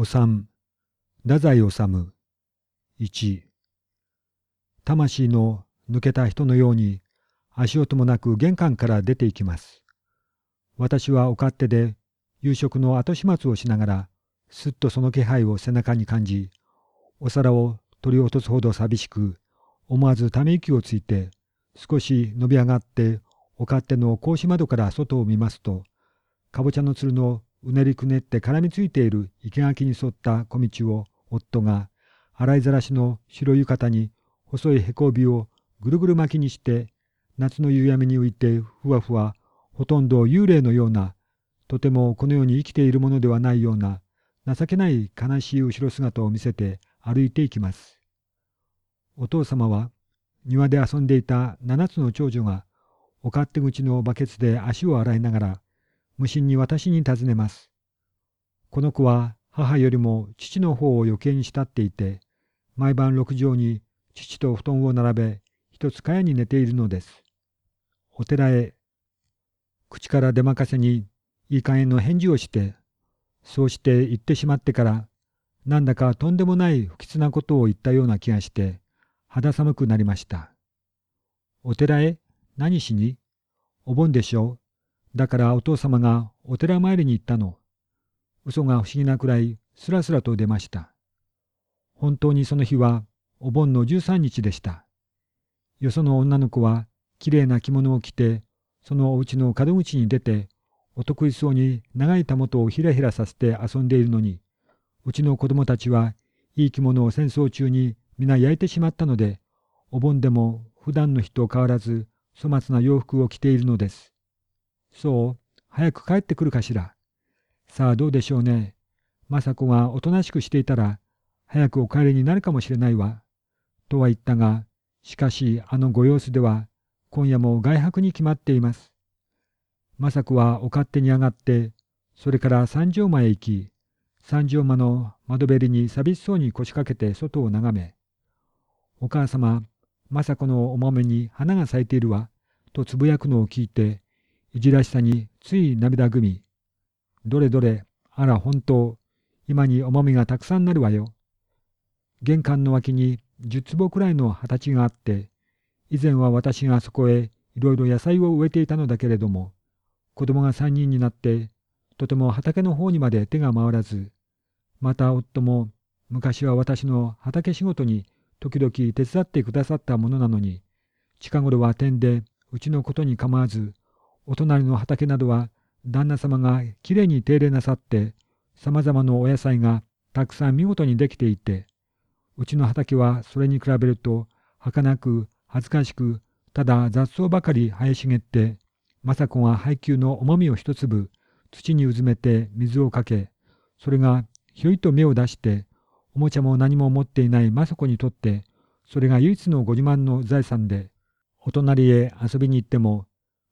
おさん、太宰治1魂の抜けた人のように足音もなく玄関から出て行きます。私はお勝手で夕食の後始末をしながらすっとその気配を背中に感じお皿を取り落とすほど寂しく思わずため息をついて少し伸び上がってお勝手の格子窓から外を見ますとかぼちゃのつるのうねりくねって絡みついている生垣に沿った小道を夫が洗いざらしの白浴衣に細いへこびをぐるぐる巻きにして夏の夕闇に浮いてふわふわほとんど幽霊のようなとてもこの世に生きているものではないような情けない悲しい後ろ姿を見せて歩いていきます。お父様は庭で遊んでいた七つの長女がお勝手口のバケツで足を洗いながら無心に私に尋ねます。この子は母よりも父の方を余計に慕っていて、毎晩六畳に父と布団を並べ、一つ蚊帳に寝ているのです。お寺へ、口から出まかせにいい加減の返事をして、そうして言ってしまってから、なんだかとんでもない不吉なことを言ったような気がして、肌寒くなりました。お寺へ何しに？お盆でしょうだからお父様がお寺参りに行ったの。嘘が不思議なくらいすらすらと出ました。本当にその日はお盆の13日でした。よその女の子はきれいな着物を着て、そのお家の門口に出て、お得意そうに長いたもとをひらひらさせて遊んでいるのに、うちの子供たちはいい着物を戦争中に皆焼いてしまったので、お盆でも普段の日と変わらず粗末な洋服を着ているのです。そう、早く帰ってくるかしら。さあどうでしょうね。雅子がおとなしくしていたら、早くお帰りになるかもしれないわ。とは言ったが、しかしあのご様子では、今夜も外泊に決まっています。雅子はお勝手に上がって、それから三条間へ行き、三条間の窓べりに寂しそうに腰掛けて外を眺め、お母様、雅子のお豆に花が咲いているわ、とつぶやくのを聞いて、いじらしさについ涙ぐみ、どれどれ、あら本当、今に重みがたくさんなるわよ。玄関の脇に十坪くらいの畑があって、以前は私がそこへいろいろ野菜を植えていたのだけれども、子供が三人になって、とても畑の方にまで手が回らず、また夫も昔は私の畑仕事に時々手伝ってくださったものなのに、近頃は天でうちのことに構わず、お隣の畑などは旦那様がきれいに手入れなさって、さまざまなお野菜がたくさん見事にできていて、うちの畑はそれに比べると、儚く恥ずかしく、ただ雑草ばかり生え茂って、政子が配給の重みを一粒、土にうずめて水をかけ、それがひょいと芽を出して、おもちゃも何も持っていない政子にとって、それが唯一のご自慢の財産で、お隣へ遊びに行っても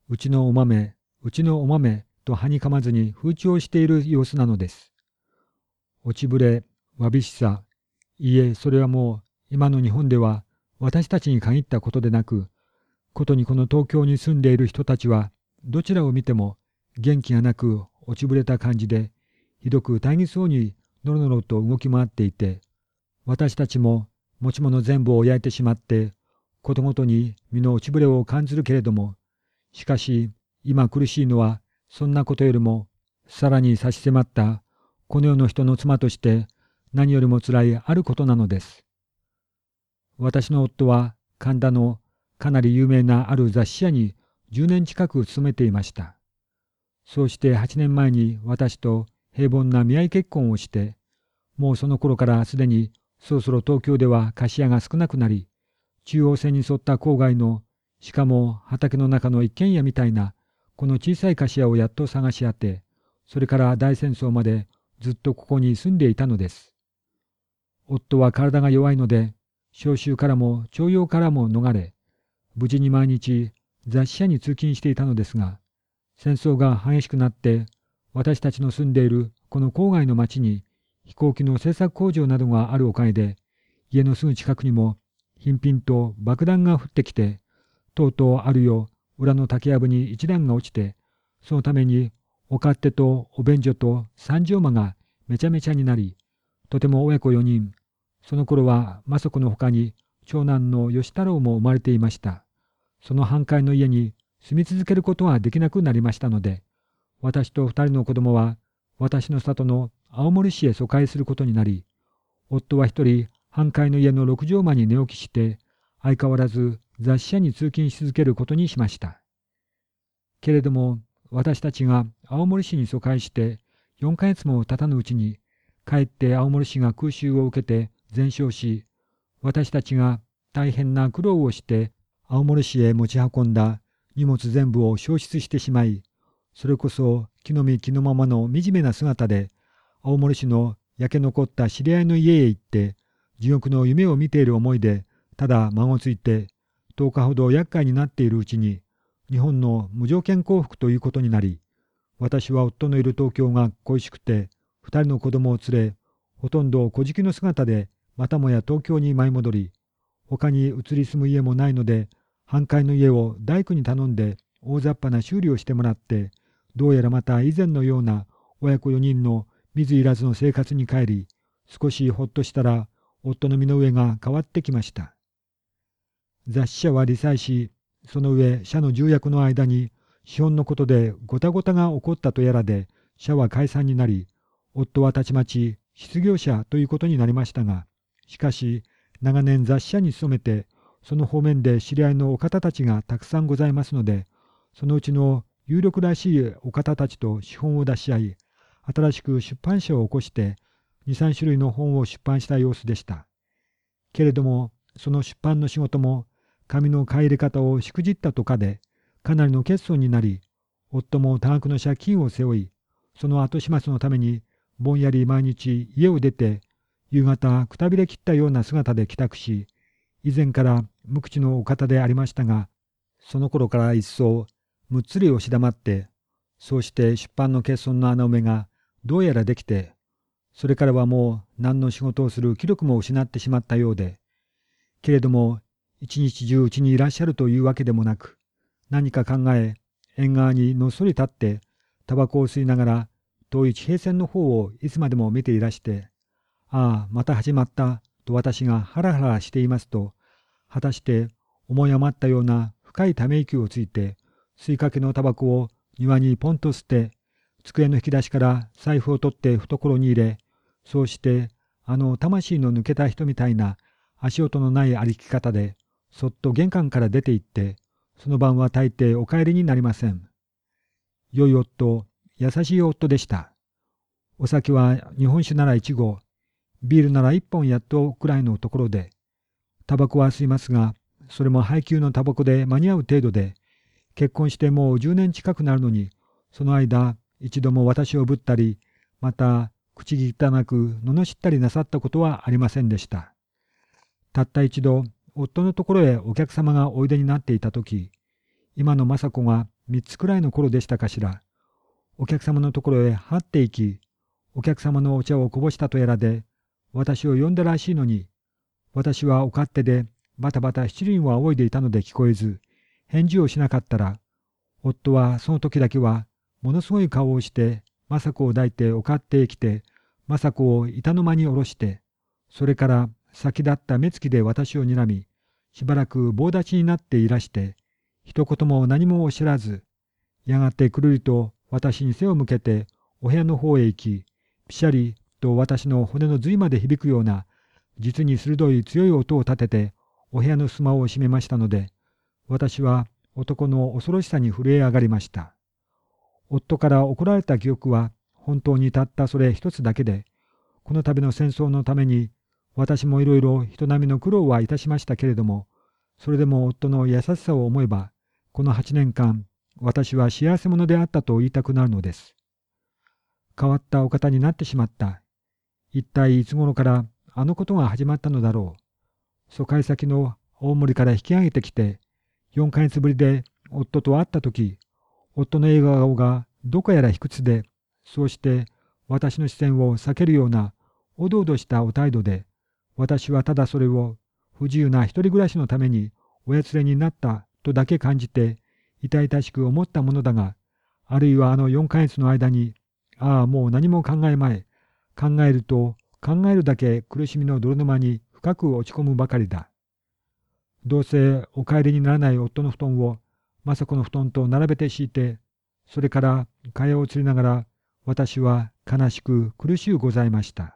うちのお豆、うちのお豆とはにかまずに風潮している様子なのです。落ちぶれ、わびしさ、いいえ、それはもう今の日本では私たちに限ったことでなく、ことにこの東京に住んでいる人たちはどちらを見ても元気がなく落ちぶれた感じで、ひどく大儀そうにのろのろと動き回っていて、私たちも持ち物全部を焼いてしまって、ことごとに身の落ちぶれを感じるけれども、しかし今苦しいのはそんなことよりもさらに差し迫ったこの世の人の妻として何よりもつらいあることなのです。私の夫は神田のかなり有名なある雑誌社に10年近く勤めていました。そうして8年前に私と平凡な見合い結婚をして、もうその頃からすでにそろそろ東京では貸し屋が少なくなり、中央線に沿った郊外のしかも畑の中の一軒家みたいなこの小さい菓子屋をやっと探し当て、それから大戦争までずっとここに住んでいたのです。夫は体が弱いので、召集からも徴用からも逃れ、無事に毎日雑誌社に通勤していたのですが、戦争が激しくなって、私たちの住んでいるこの郊外の町に飛行機の製作工場などがあるおかげで、家のすぐ近くにも頻々と爆弾が降ってきて、とうとうあるよ裏の竹やぶに一段が落ちて、そのためにお勝手とお便所と三畳間がめちゃめちゃになり、とても親子4人、その頃は政子のほかに長男の義太郎も生まれていました。その半壊の家に住み続けることはできなくなりましたので、私と二人の子供は私の里の青森市へ疎開することになり、夫は一人半壊の家の六畳間に寝起きして、相変わらず雑誌社に通勤し続けることにしました。けれども、私たちが青森市に疎開して4ヶ月も経たぬうちに、かえって青森市が空襲を受けて全焼し、私たちが大変な苦労をして青森市へ持ち運んだ荷物全部を消失してしまい、それこそ木の実木のままの惨めな姿で、青森市の焼け残った知り合いの家へ行って、地獄の夢を見ている思いで、ただ孫ついて、10日ほど厄介になっているうちに、日本の無条件降伏ということになり、私は夫のいる東京が恋しくて、二人の子供を連れ、ほとんど小敷の姿で、またもや東京に舞い戻り、他に移り住む家もないので、半壊の家を大工に頼んで大雑把な修理をしてもらって、どうやらまた以前のような親子4人の水いらずの生活に帰り、少しほっとしたら夫の身の上が変わってきました。雑誌社は離妻し、その上社の重役の間に資本のことでごたごたが起こったとやらで社は解散になり、夫はたちまち失業者ということになりましたが、しかし長年雑誌社に勤めて、その方面で知り合いのお方たちがたくさんございますので、そのうちの有力らしいお方たちと資本を出し合い、新しく出版社を起こして、2、3種類の本を出版した様子でした。けれども、その出版の仕事も、紙の買い入れ方をしくじったとかで、かなりの欠損になり、夫も多額の借金を背負い、その後始末のために、ぼんやり毎日家を出て、夕方くたびれ切ったような姿で帰宅し、以前から無口のお方でありましたが、その頃から一層むっつり押し黙って、そうして出版の欠損の穴埋めがどうやらできて、それからはもう何の仕事をする気力も失ってしまったようで、けれども一日中うちにいらっしゃるというわけでもなく、何か考え、縁側にのっそり立って、タバコを吸いながら、遠い地平線の方をいつまでも見ていらして、ああ、また始まった、と私がハラハラしていますと、果たして思い余ったような深いため息をついて、吸いかけのタバコを庭にポンと捨て、机の引き出しから財布を取って懐に入れ、そうしてあの魂の抜けた人みたいな足音のない歩き方で、そっと玄関から出て行って、その晩は大抵お帰りになりません。良い夫、優しい夫でした。お酒は日本酒なら一合、ビールなら一本やっとくらいのところで、タバコは吸いますが、それも配給のタバコで間に合う程度で、結婚してもう10年近くなるのに、その間、一度も私をぶったり、また、口汚く罵ったりなさったことはありませんでした。たった一度、夫のところへお客様がおいでになっていたとき、今の雅子が三つくらいの頃でしたかしら、お客様のところへはっていき、お客様のお茶をこぼしたとやらで、私を呼んだらしいのに、私はお勝手でバタバタ七輪を仰いでいたので聞こえず、返事をしなかったら、夫はその時だけは、ものすごい顔をして、雅子を抱いておかってきて、雅子を板の間に下ろして、それから先立った目つきで私を睨み、しばらく棒立ちになっていらして、一言も何もおっしゃらず、やがてくるりと私に背を向けてお部屋の方へ行き、ぴしゃりと私の骨の髄まで響くような、実に鋭い強い音を立てて、お部屋の襖を閉めましたので、私は男の恐ろしさに震え上がりました。夫から怒られた記憶は本当にたったそれ一つだけで、この度の戦争のために私もいろいろ人並みの苦労はいたしましたけれども、それでも夫の優しさを思えば、この八年間、私は幸せ者であったと言いたくなるのです。変わったお方になってしまった。一体いつ頃からあのことが始まったのだろう。疎開先の大森から引き上げてきて、4ヶ月ぶりで夫と会った時、夫の笑顔がどこやら卑屈で、そうして私の視線を避けるようなおどおどしたお態度で、私はただそれを不自由な一人暮らしのためにおやつれになったとだけ感じて痛々しく思ったものだが、あるいはあの4ヶ月の間に、ああもう何も考えまい、考えると考えるだけ苦しみの泥沼に深く落ち込むばかりだ。どうせお帰りにならない夫の布団を雅子の布団と並べて敷いて、それから替えを釣りながら私は悲しく苦しゅうございました。